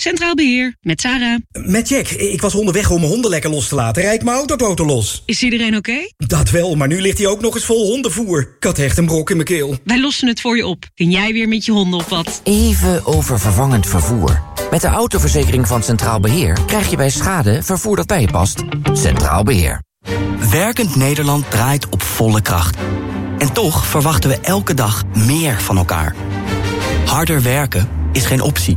Centraal Beheer, met Sarah. Met Jack. Ik was onderweg om mijn honden lekker los te laten. Rijd mijn autoboten los. Is iedereen oké? Dat wel, maar nu ligt hij ook nog eens vol hondenvoer. Ik had echt een brok in mijn keel. Wij lossen het voor je op. Kun jij weer met je honden op wat? Even over vervangend vervoer. Met de autoverzekering van Centraal Beheer krijg je bij schade vervoer dat bij je past. Centraal Beheer. Werkend Nederland draait op volle kracht. En toch verwachten we elke dag meer van elkaar. Harder werken is geen optie.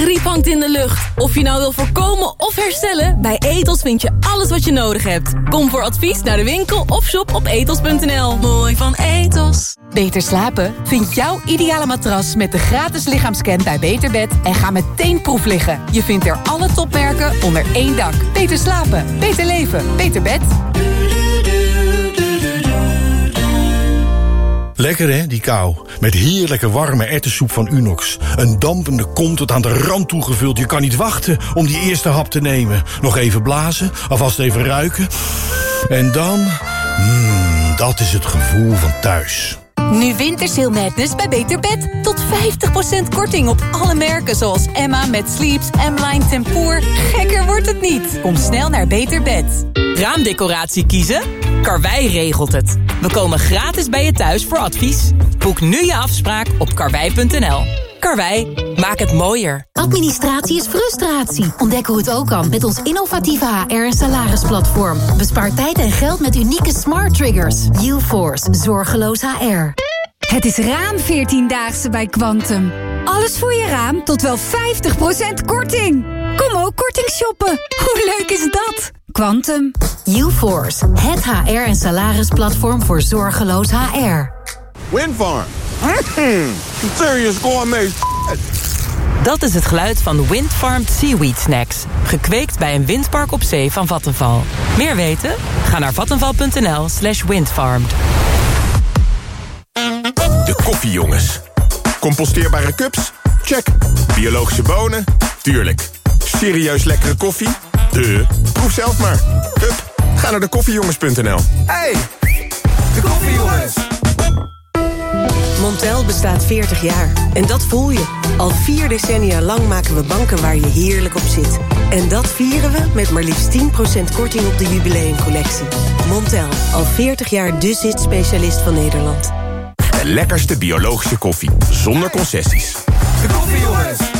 Griep hangt in de lucht. Of je nou wil voorkomen of herstellen, bij Etos vind je alles wat je nodig hebt. Kom voor advies naar de winkel of shop op etos.nl. Mooi van Etos. Beter slapen? Vind jouw ideale matras met de gratis lichaamscan bij Beterbed en ga meteen proef liggen. Je vindt er alle topmerken onder één dak. Beter slapen, beter leven, beter bed. Lekker hè, die kou. Met heerlijke warme ertessoep van Unox. Een dampende kom tot aan de rand toegevuld. Je kan niet wachten om die eerste hap te nemen. Nog even blazen, alvast even ruiken. En dan... Mmm, dat is het gevoel van thuis. Nu Wintersail Madness bij Beter Bed. Tot 50% korting op alle merken zoals Emma met Sleeps, M-Line Tempoor. Gekker wordt het niet. Kom snel naar Beter Bed. Raamdecoratie kiezen? Karwei regelt het. We komen gratis bij je thuis voor advies. Boek nu je afspraak op karwei.nl. Karwei, maak het mooier. Administratie is frustratie. Ontdek hoe het ook kan met ons innovatieve HR- en salarisplatform. Bespaar tijd en geld met unieke smart triggers. UForce, zorgeloos HR. Het is raam 14-daagse bij Quantum. Alles voor je raam tot wel 50% korting. Kom ook korting shoppen. Hoe leuk is dat? Quantum. UForce, het HR- en salarisplatform voor zorgeloos HR. Windfarm. Mm, serious gourmet Dat is het geluid van Windfarmed Seaweed Snacks. Gekweekt bij een windpark op zee van Vattenval. Meer weten? Ga naar vattenval.nl slash windfarmed. De koffiejongens. Composteerbare cups? Check. Biologische bonen? Tuurlijk. Serieus lekkere koffie? De. Proef zelf maar. Hup, ga naar de koffiejongens.nl. Hey, de koffiejongens. Montel bestaat 40 jaar. En dat voel je. Al vier decennia lang maken we banken waar je heerlijk op zit. En dat vieren we met maar liefst 10% korting op de jubileumcollectie. Montel, al 40 jaar de zit-specialist van Nederland. De lekkerste biologische koffie, zonder concessies. De koffiejongens.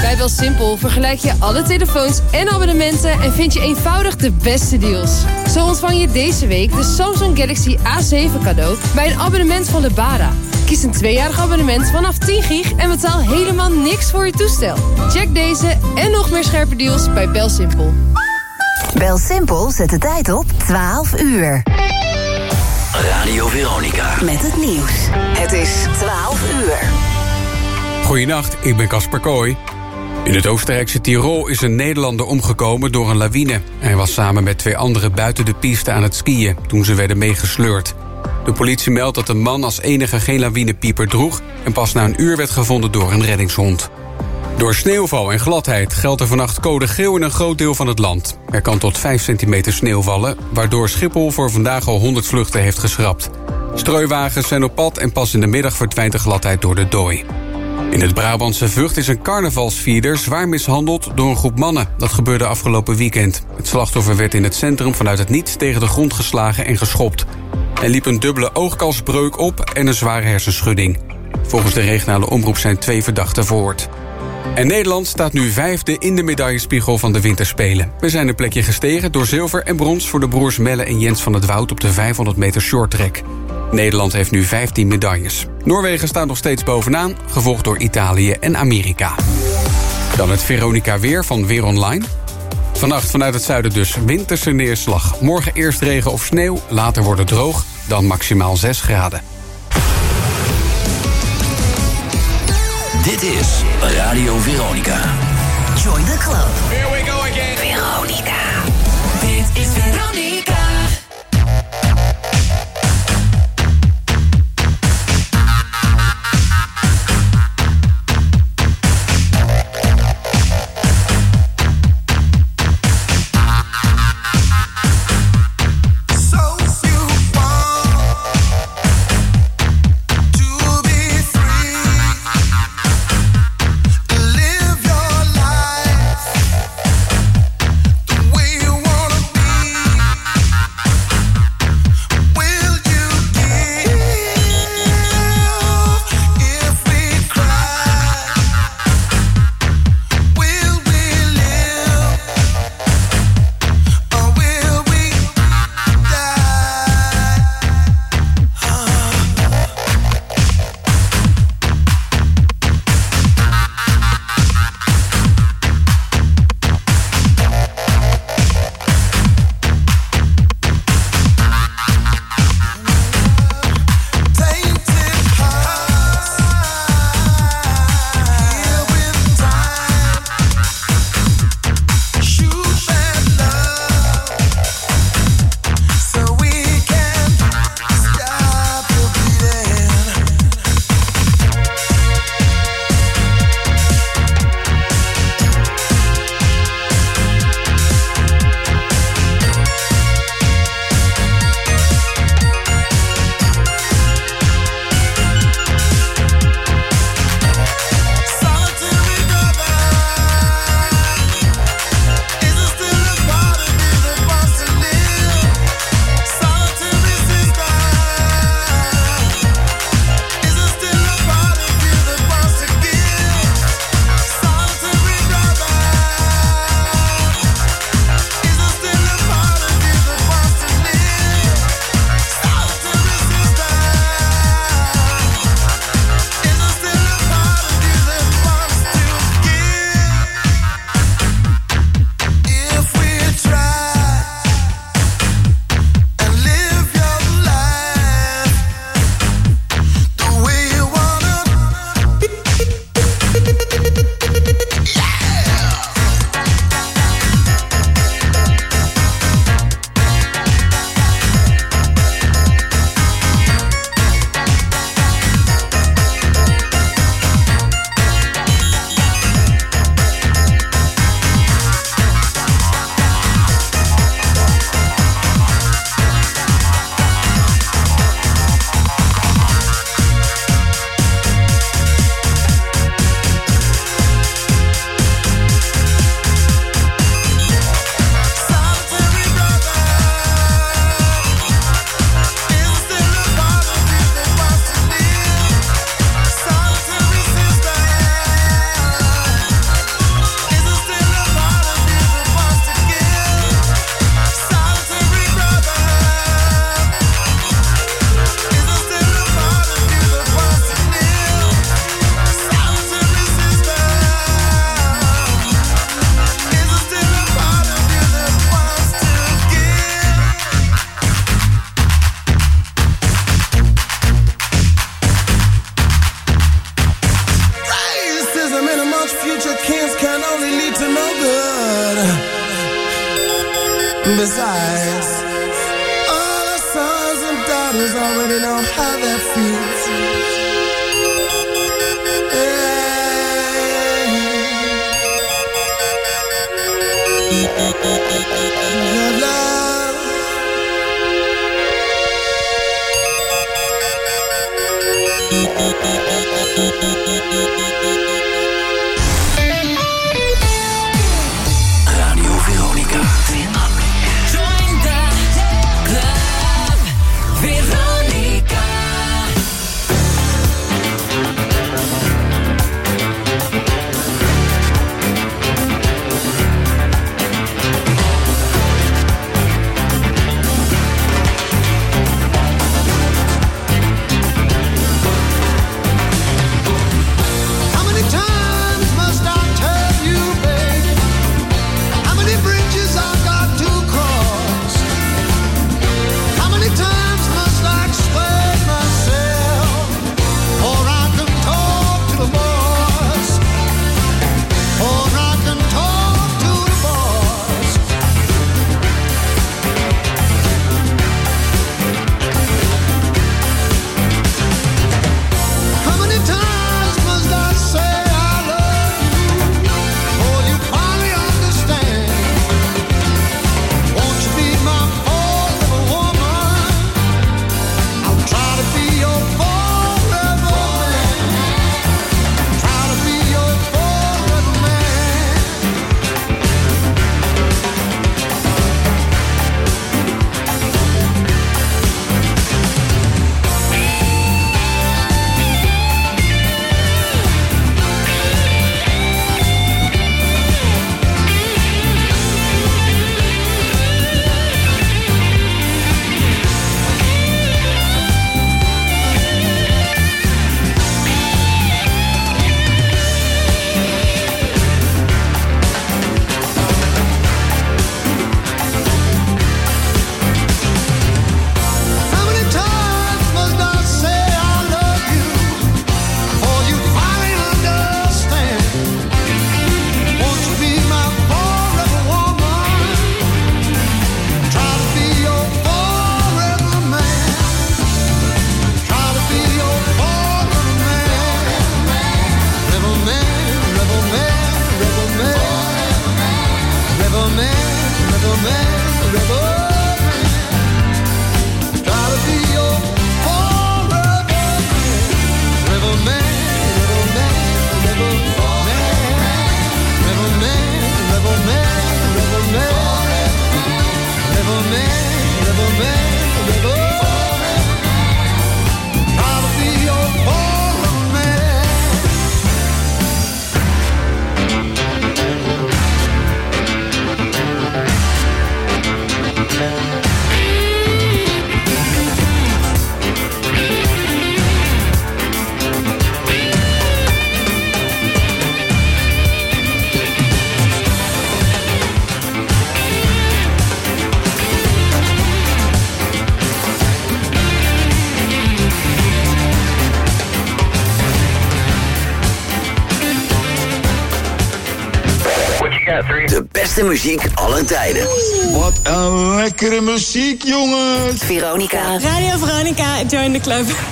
Bij BelSimpel vergelijk je alle telefoons en abonnementen... en vind je eenvoudig de beste deals. Zo ontvang je deze week de Samsung Galaxy A7 cadeau... bij een abonnement van Lebara. Kies een tweejarig abonnement vanaf 10 gig... en betaal helemaal niks voor je toestel. Check deze en nog meer scherpe deals bij BelSimpel. BelSimpel zet de tijd op 12 uur. Radio Veronica. Met het nieuws. Het is 12 uur. Goedenacht, ik ben Casper Kooi. In het Oostenrijkse Tirol is een Nederlander omgekomen door een lawine. Hij was samen met twee anderen buiten de piste aan het skiën... toen ze werden meegesleurd. De politie meldt dat de man als enige geen lawinepieper droeg... en pas na een uur werd gevonden door een reddingshond. Door sneeuwval en gladheid geldt er vannacht code geel in een groot deel van het land. Er kan tot 5 centimeter sneeuw vallen... waardoor Schiphol voor vandaag al 100 vluchten heeft geschrapt. Strooiwagens zijn op pad en pas in de middag verdwijnt de gladheid door de dooi. In het Brabantse Vught is een carnavalsvierder zwaar mishandeld door een groep mannen. Dat gebeurde afgelopen weekend. Het slachtoffer werd in het centrum vanuit het niets tegen de grond geslagen en geschopt. Hij liep een dubbele oogkalsbreuk op en een zware hersenschudding. Volgens de regionale omroep zijn twee verdachten verhoord. En Nederland staat nu vijfde in de medaillespiegel van de winterspelen. We zijn een plekje gestegen door zilver en brons voor de broers Melle en Jens van het Woud op de 500 meter shorttrack. Nederland heeft nu 15 medailles. Noorwegen staat nog steeds bovenaan, gevolgd door Italië en Amerika. Dan het Veronica Weer van Weer Online. Vannacht vanuit het zuiden dus winterse neerslag. Morgen eerst regen of sneeuw, later wordt het droog, dan maximaal 6 graden. Dit is Radio Veronica. Join the club. Here we go again. Veronica. Dit is Veronica. tijden. Wat een lekkere muziek, jongens. Veronica. Radio Veronica, join the club.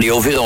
Radio Veronica.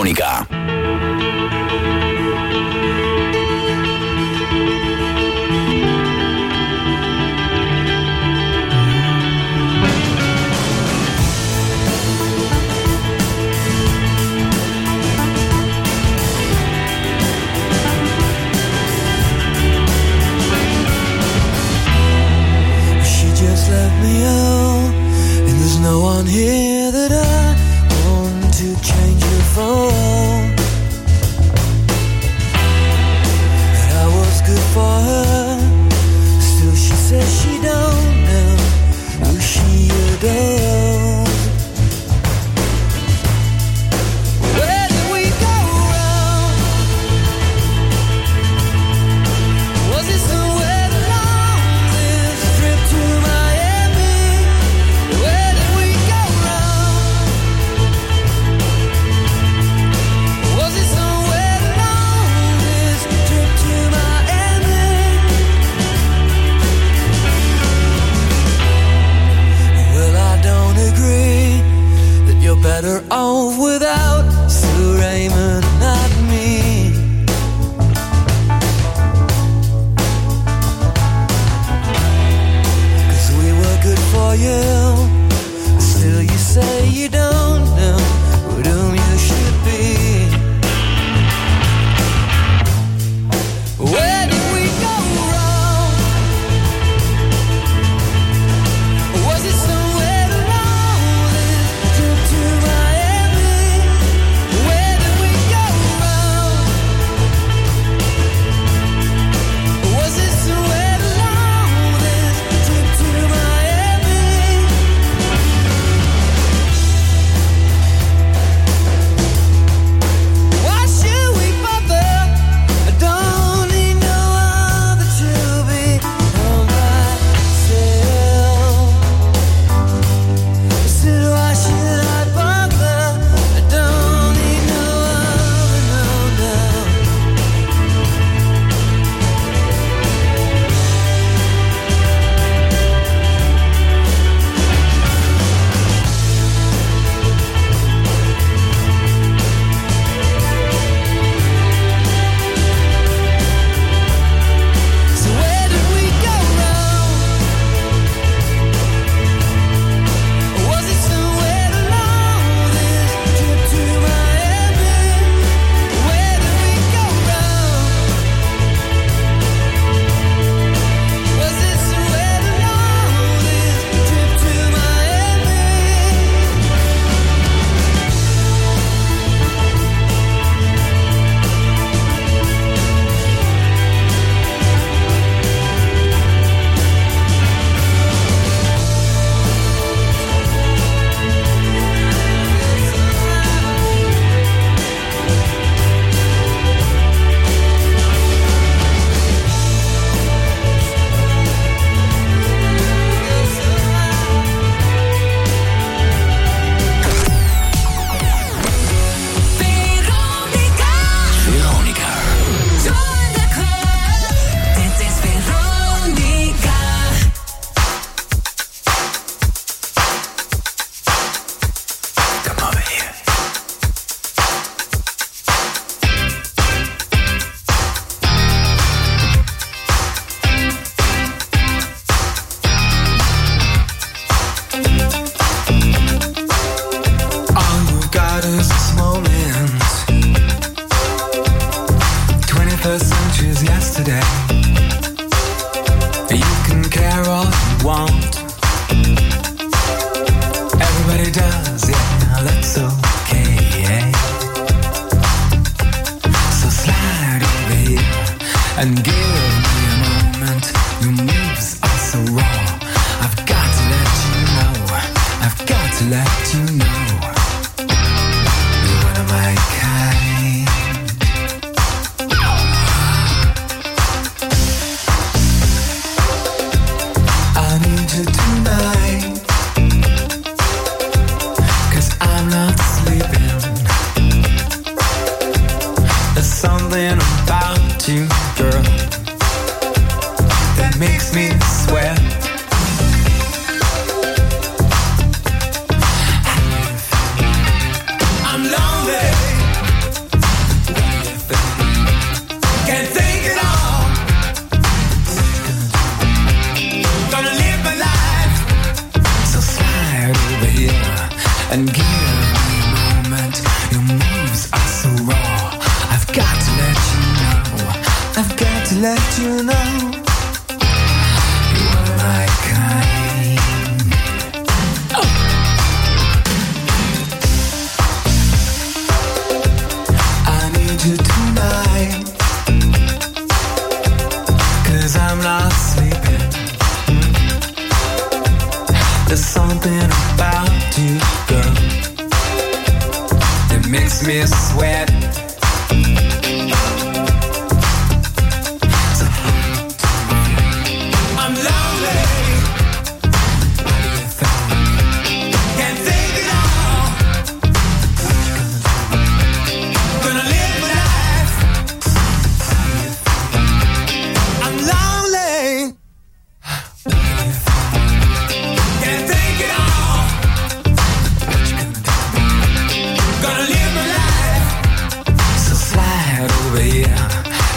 Let you know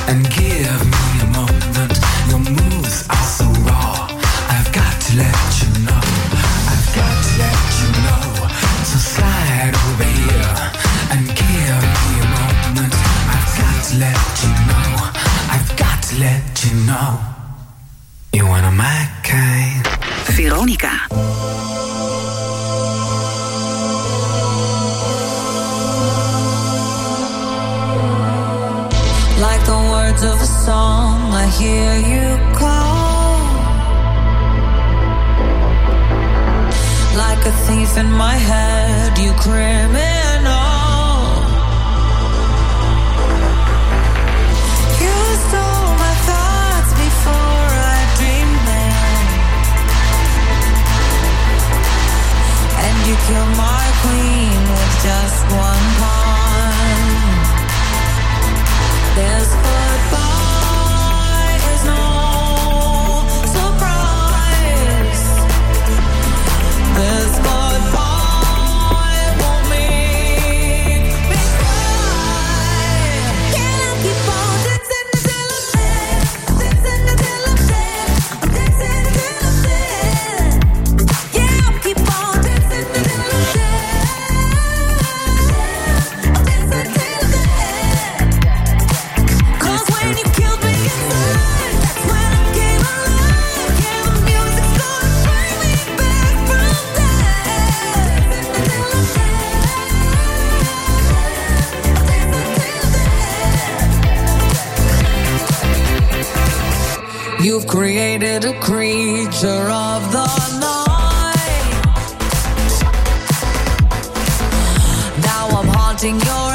and give me melting your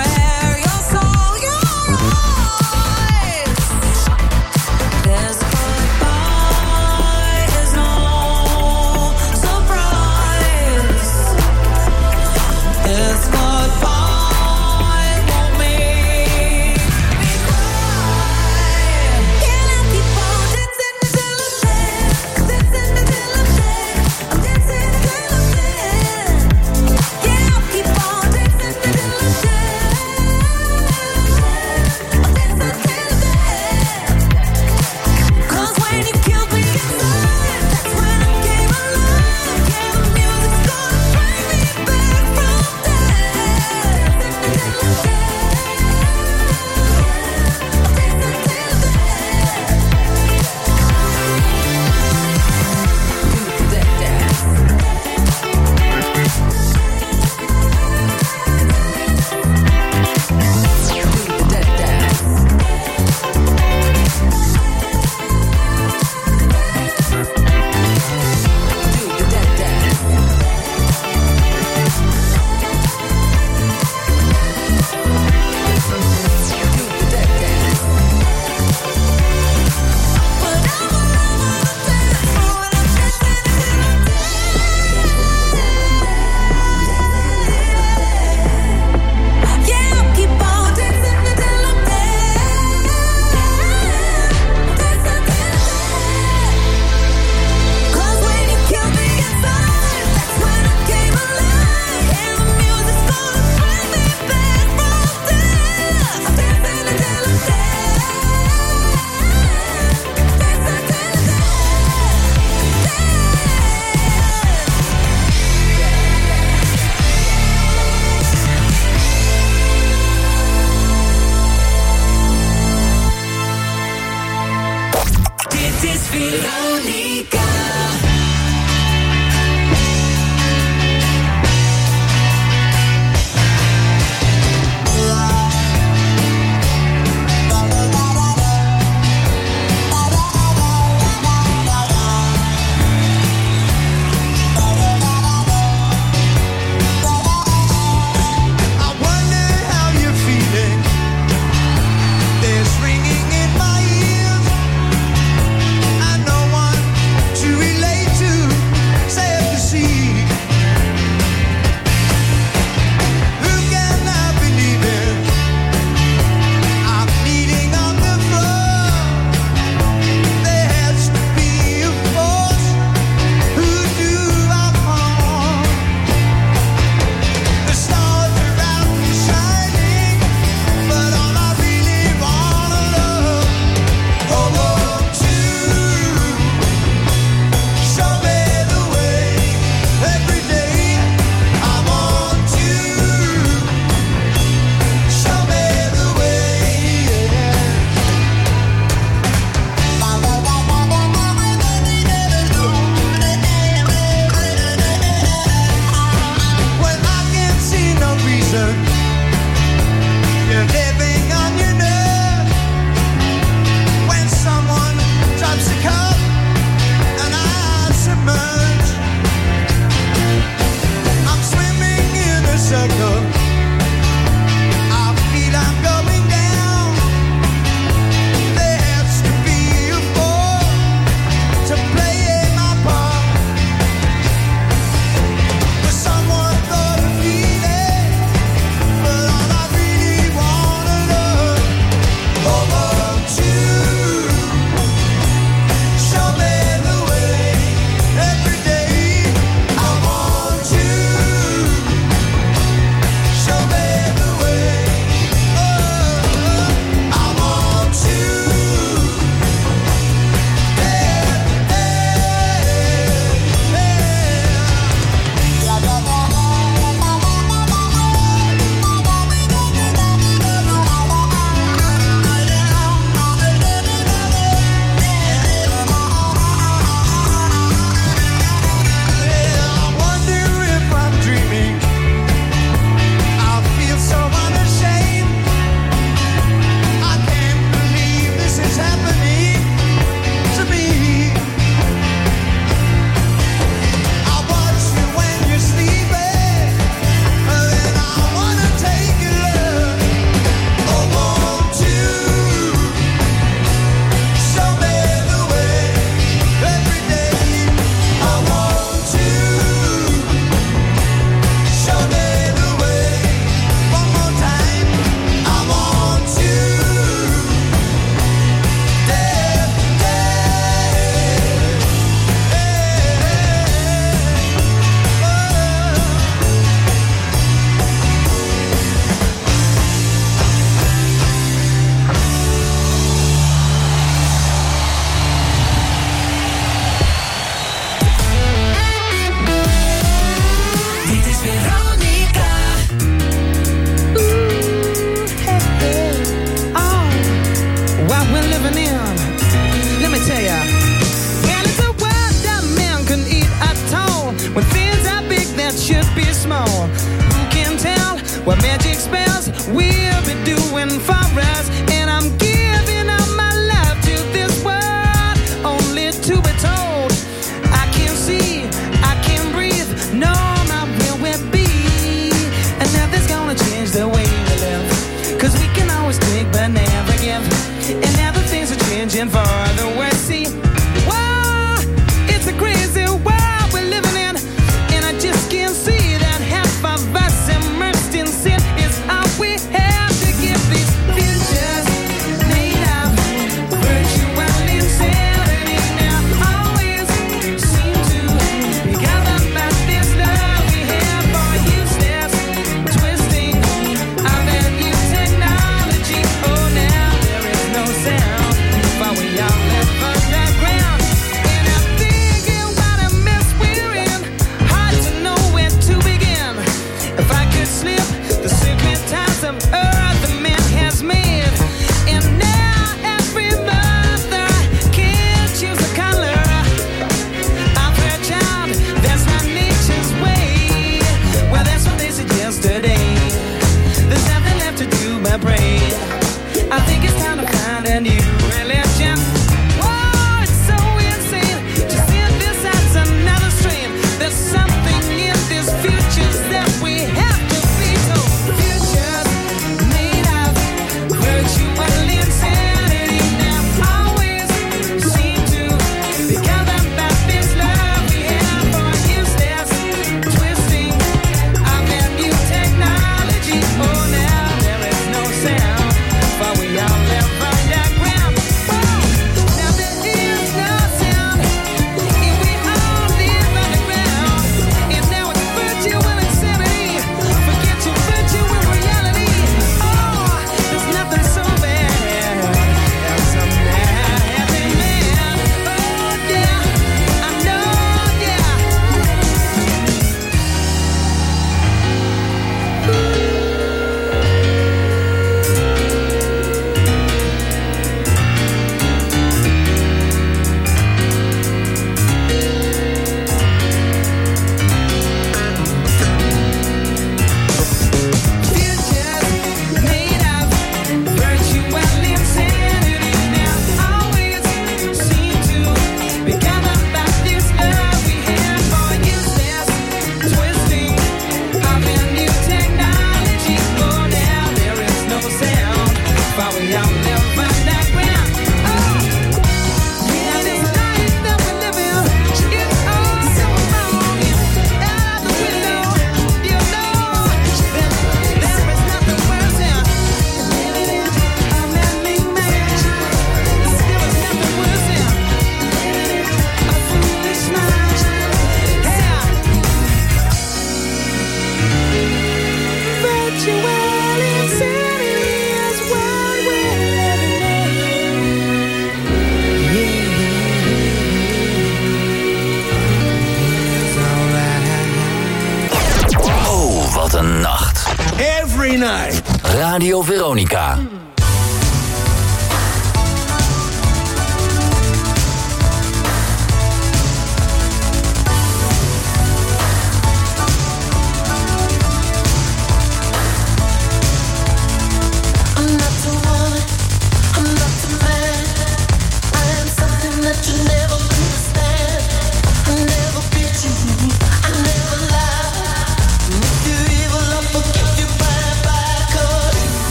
Radio Veronica.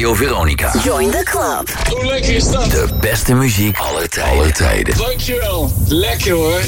Radio Veronica. Join the club. Hoe lekker is dat? De beste muziek aller tijden. Alle tijden. Dankjewel. Lekker hoor.